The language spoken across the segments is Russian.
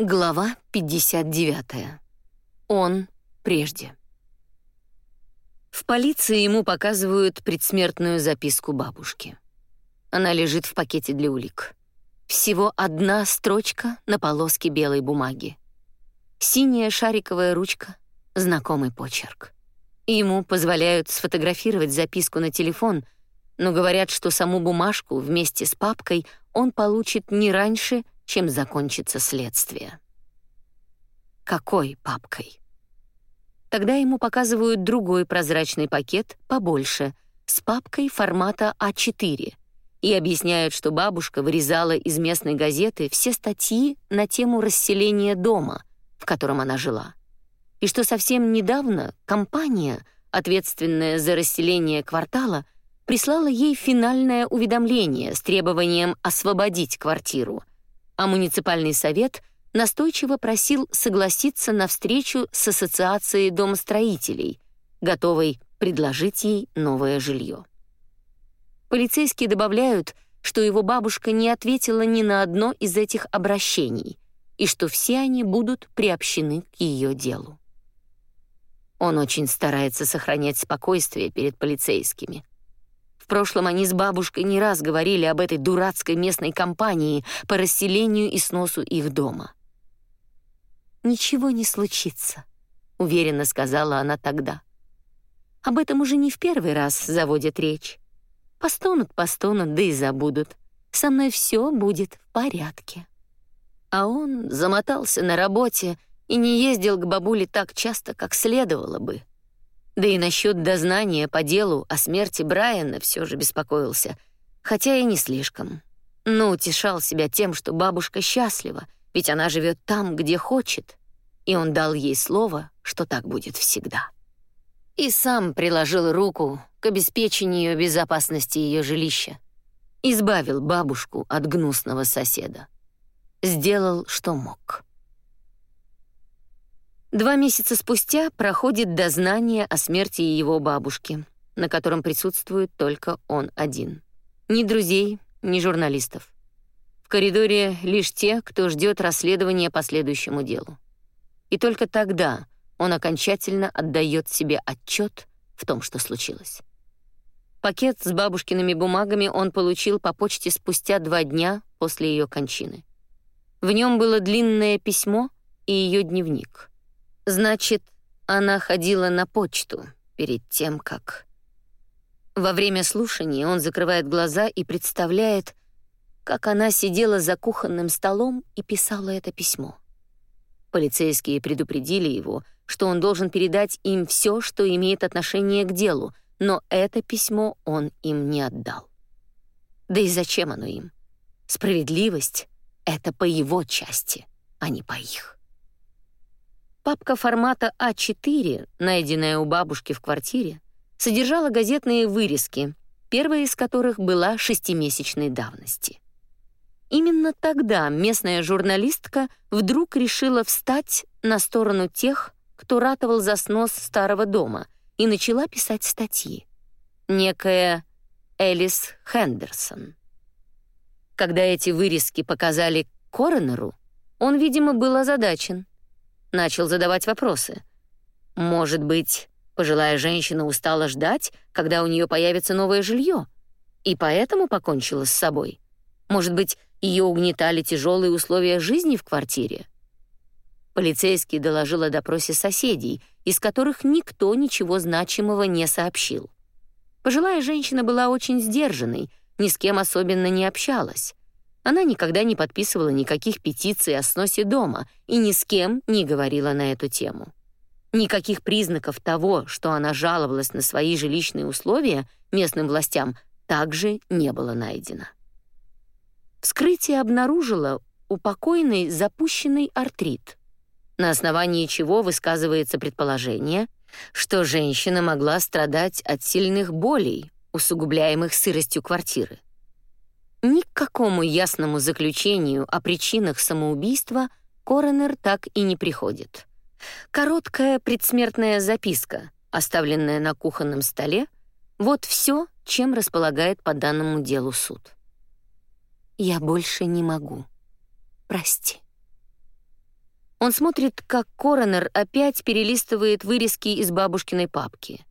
Глава 59. Он прежде. В полиции ему показывают предсмертную записку бабушки. Она лежит в пакете для улик. Всего одна строчка на полоске белой бумаги. Синяя шариковая ручка, знакомый почерк. Ему позволяют сфотографировать записку на телефон, но говорят, что саму бумажку вместе с папкой он получит не раньше, чем закончится следствие. Какой папкой? Тогда ему показывают другой прозрачный пакет побольше, с папкой формата А4, и объясняют, что бабушка вырезала из местной газеты все статьи на тему расселения дома, в котором она жила. И что совсем недавно компания, ответственная за расселение квартала, прислала ей финальное уведомление с требованием освободить квартиру — а муниципальный совет настойчиво просил согласиться на встречу с ассоциацией домостроителей, готовой предложить ей новое жилье. Полицейские добавляют, что его бабушка не ответила ни на одно из этих обращений и что все они будут приобщены к ее делу. Он очень старается сохранять спокойствие перед полицейскими, в прошлом они с бабушкой не раз говорили об этой дурацкой местной компании по расселению и сносу их дома. «Ничего не случится», — уверенно сказала она тогда. «Об этом уже не в первый раз заводят речь. Постонут, постонут, да и забудут. Со мной все будет в порядке». А он замотался на работе и не ездил к бабуле так часто, как следовало бы. Да и насчет дознания по делу о смерти Брайана все же беспокоился, хотя и не слишком. Но утешал себя тем, что бабушка счастлива, ведь она живет там, где хочет, и он дал ей слово, что так будет всегда. И сам приложил руку к обеспечению безопасности ее жилища, избавил бабушку от гнусного соседа. Сделал, что мог. Два месяца спустя проходит дознание о смерти его бабушки, на котором присутствует только он один. Ни друзей, ни журналистов. В коридоре лишь те, кто ждет расследования по следующему делу. И только тогда он окончательно отдает себе отчет в том, что случилось. Пакет с бабушкиными бумагами он получил по почте спустя два дня после ее кончины. В нем было длинное письмо и ее дневник — Значит, она ходила на почту перед тем, как... Во время слушания он закрывает глаза и представляет, как она сидела за кухонным столом и писала это письмо. Полицейские предупредили его, что он должен передать им все, что имеет отношение к делу, но это письмо он им не отдал. Да и зачем оно им? Справедливость — это по его части, а не по их. Папка формата А4, найденная у бабушки в квартире, содержала газетные вырезки, первая из которых была шестимесячной давности. Именно тогда местная журналистка вдруг решила встать на сторону тех, кто ратовал за снос старого дома, и начала писать статьи. Некая Элис Хендерсон. Когда эти вырезки показали коронеру, он, видимо, был озадачен — начал задавать вопросы. Может быть, пожилая женщина устала ждать, когда у нее появится новое жилье, и поэтому покончила с собой? Может быть, ее угнетали тяжелые условия жизни в квартире? Полицейский доложил о допросе соседей, из которых никто ничего значимого не сообщил. Пожилая женщина была очень сдержанной, ни с кем особенно не общалась. Она никогда не подписывала никаких петиций о сносе дома и ни с кем не говорила на эту тему. Никаких признаков того, что она жаловалась на свои жилищные условия местным властям, также не было найдено. Вскрытие обнаружило у покойной запущенный артрит, на основании чего высказывается предположение, что женщина могла страдать от сильных болей, усугубляемых сыростью квартиры. Ни к какому ясному заключению о причинах самоубийства коронер так и не приходит. Короткая предсмертная записка, оставленная на кухонном столе, вот все, чем располагает по данному делу суд. «Я больше не могу. Прости». Он смотрит, как коронер опять перелистывает вырезки из бабушкиной папки.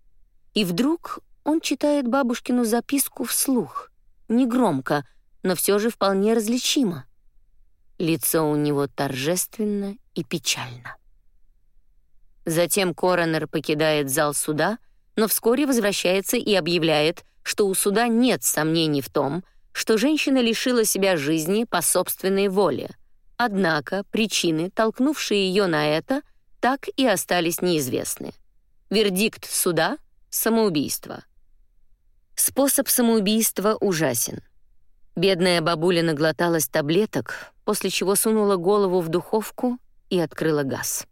И вдруг он читает бабушкину записку вслух, негромко, но все же вполне различимо. Лицо у него торжественно и печально. Затем коронер покидает зал суда, но вскоре возвращается и объявляет, что у суда нет сомнений в том, что женщина лишила себя жизни по собственной воле. Однако причины, толкнувшие ее на это, так и остались неизвестны. Вердикт суда — самоубийство. Способ самоубийства ужасен. Бедная бабуля наглоталась таблеток, после чего сунула голову в духовку и открыла газ.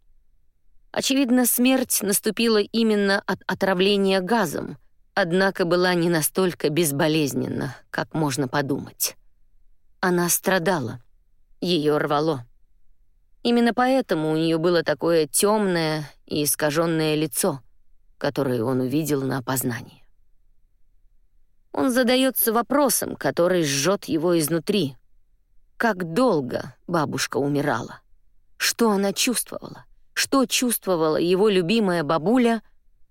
Очевидно, смерть наступила именно от отравления газом, однако была не настолько безболезненна, как можно подумать. Она страдала, ее рвало. Именно поэтому у нее было такое темное и искаженное лицо, которое он увидел на опознании. Он задается вопросом, который жжет его изнутри. Как долго бабушка умирала? Что она чувствовала? Что чувствовала его любимая бабуля,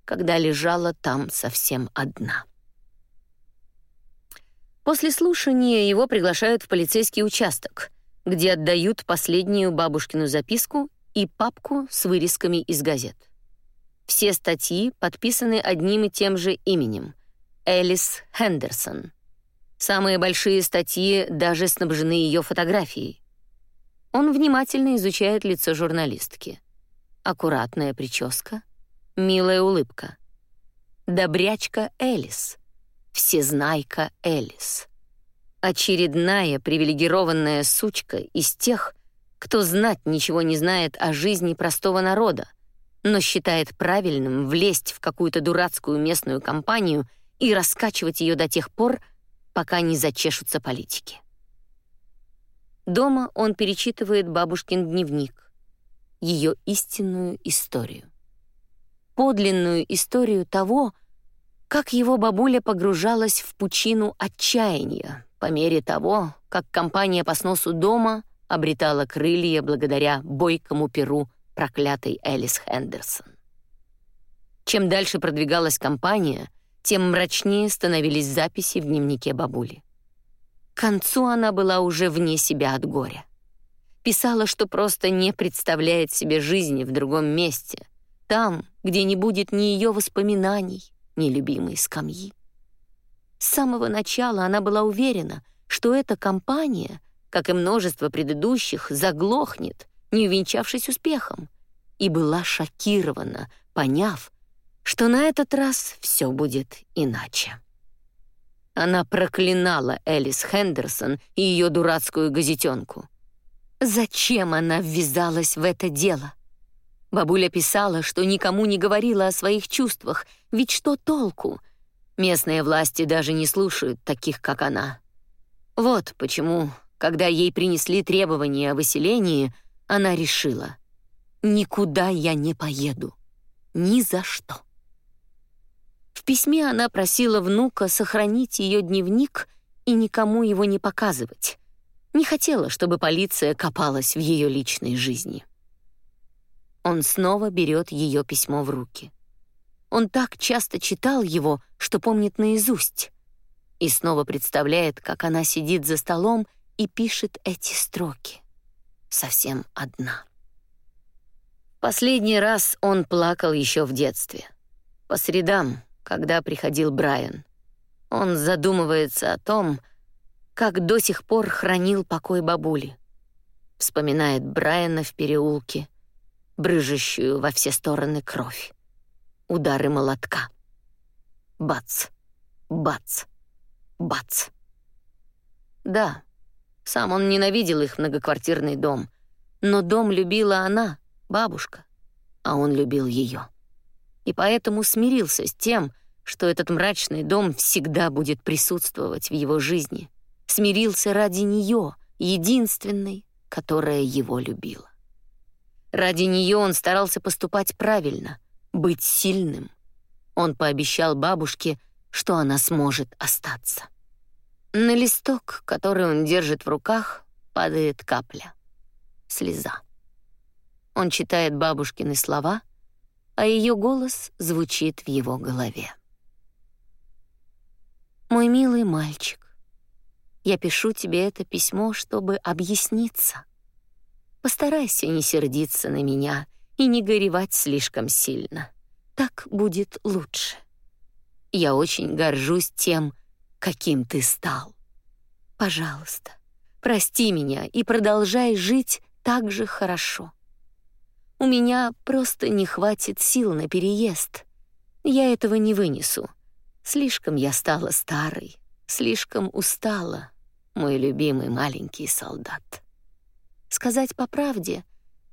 когда лежала там совсем одна? После слушания его приглашают в полицейский участок, где отдают последнюю бабушкину записку и папку с вырезками из газет. Все статьи подписаны одним и тем же именем — Элис Хендерсон. Самые большие статьи даже снабжены ее фотографией. Он внимательно изучает лицо журналистки. Аккуратная прическа, милая улыбка. Добрячка Элис, всезнайка Элис. Очередная привилегированная сучка из тех, кто знать ничего не знает о жизни простого народа, но считает правильным влезть в какую-то дурацкую местную компанию и раскачивать ее до тех пор, пока не зачешутся политики. Дома он перечитывает бабушкин дневник, ее истинную историю. Подлинную историю того, как его бабуля погружалась в пучину отчаяния по мере того, как компания по сносу дома обретала крылья благодаря бойкому перу проклятой Элис Хендерсон. Чем дальше продвигалась компания, тем мрачнее становились записи в дневнике бабули. К концу она была уже вне себя от горя. Писала, что просто не представляет себе жизни в другом месте, там, где не будет ни ее воспоминаний, ни любимой скамьи. С самого начала она была уверена, что эта компания, как и множество предыдущих, заглохнет, не увенчавшись успехом, и была шокирована, поняв, что на этот раз все будет иначе. Она проклинала Элис Хендерсон и ее дурацкую газетенку. Зачем она ввязалась в это дело? Бабуля писала, что никому не говорила о своих чувствах, ведь что толку? Местные власти даже не слушают таких, как она. Вот почему, когда ей принесли требования о выселении, она решила, «Никуда я не поеду. Ни за что». В письме она просила внука сохранить ее дневник и никому его не показывать. Не хотела, чтобы полиция копалась в ее личной жизни. Он снова берет ее письмо в руки. Он так часто читал его, что помнит наизусть. И снова представляет, как она сидит за столом и пишет эти строки. Совсем одна. Последний раз он плакал еще в детстве. По средам, когда приходил Брайан. Он задумывается о том, как до сих пор хранил покой бабули. Вспоминает Брайана в переулке, брыжущую во все стороны кровь. Удары молотка. Бац, бац, бац. Да, сам он ненавидел их многоквартирный дом, но дом любила она, бабушка, а он любил ее и поэтому смирился с тем, что этот мрачный дом всегда будет присутствовать в его жизни. Смирился ради нее, единственной, которая его любила. Ради нее он старался поступать правильно, быть сильным. Он пообещал бабушке, что она сможет остаться. На листок, который он держит в руках, падает капля. Слеза. Он читает бабушкины слова, а ее голос звучит в его голове. «Мой милый мальчик, я пишу тебе это письмо, чтобы объясниться. Постарайся не сердиться на меня и не горевать слишком сильно. Так будет лучше. Я очень горжусь тем, каким ты стал. Пожалуйста, прости меня и продолжай жить так же хорошо. У меня просто не хватит сил на переезд. Я этого не вынесу. Слишком я стала старой, слишком устала, мой любимый маленький солдат. Сказать по правде,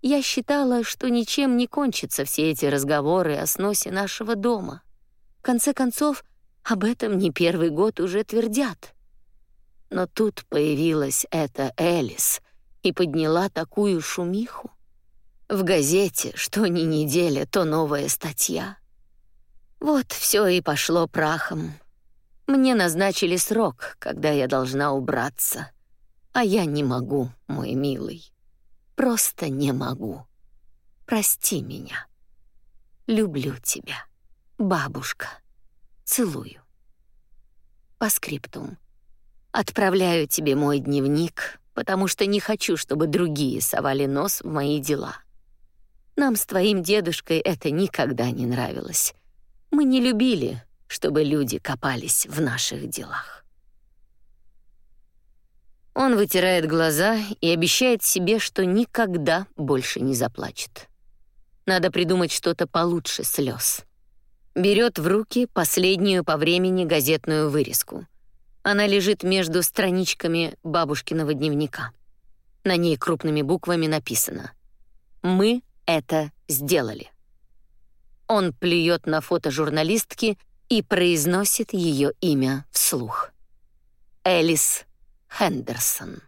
я считала, что ничем не кончатся все эти разговоры о сносе нашего дома. В конце концов, об этом не первый год уже твердят. Но тут появилась эта Элис и подняла такую шумиху. В газете, что ни неделя, то новая статья. Вот все и пошло прахом. Мне назначили срок, когда я должна убраться. А я не могу, мой милый. Просто не могу. Прости меня. Люблю тебя, бабушка. Целую. По скриптум. Отправляю тебе мой дневник, потому что не хочу, чтобы другие совали нос в мои дела. Нам с твоим дедушкой это никогда не нравилось. Мы не любили, чтобы люди копались в наших делах. Он вытирает глаза и обещает себе, что никогда больше не заплачет. Надо придумать что-то получше слез. Берет в руки последнюю по времени газетную вырезку. Она лежит между страничками бабушкиного дневника. На ней крупными буквами написано «Мы это сделали». Он плюет на фото журналистки и произносит ее имя вслух. Элис Хендерсон.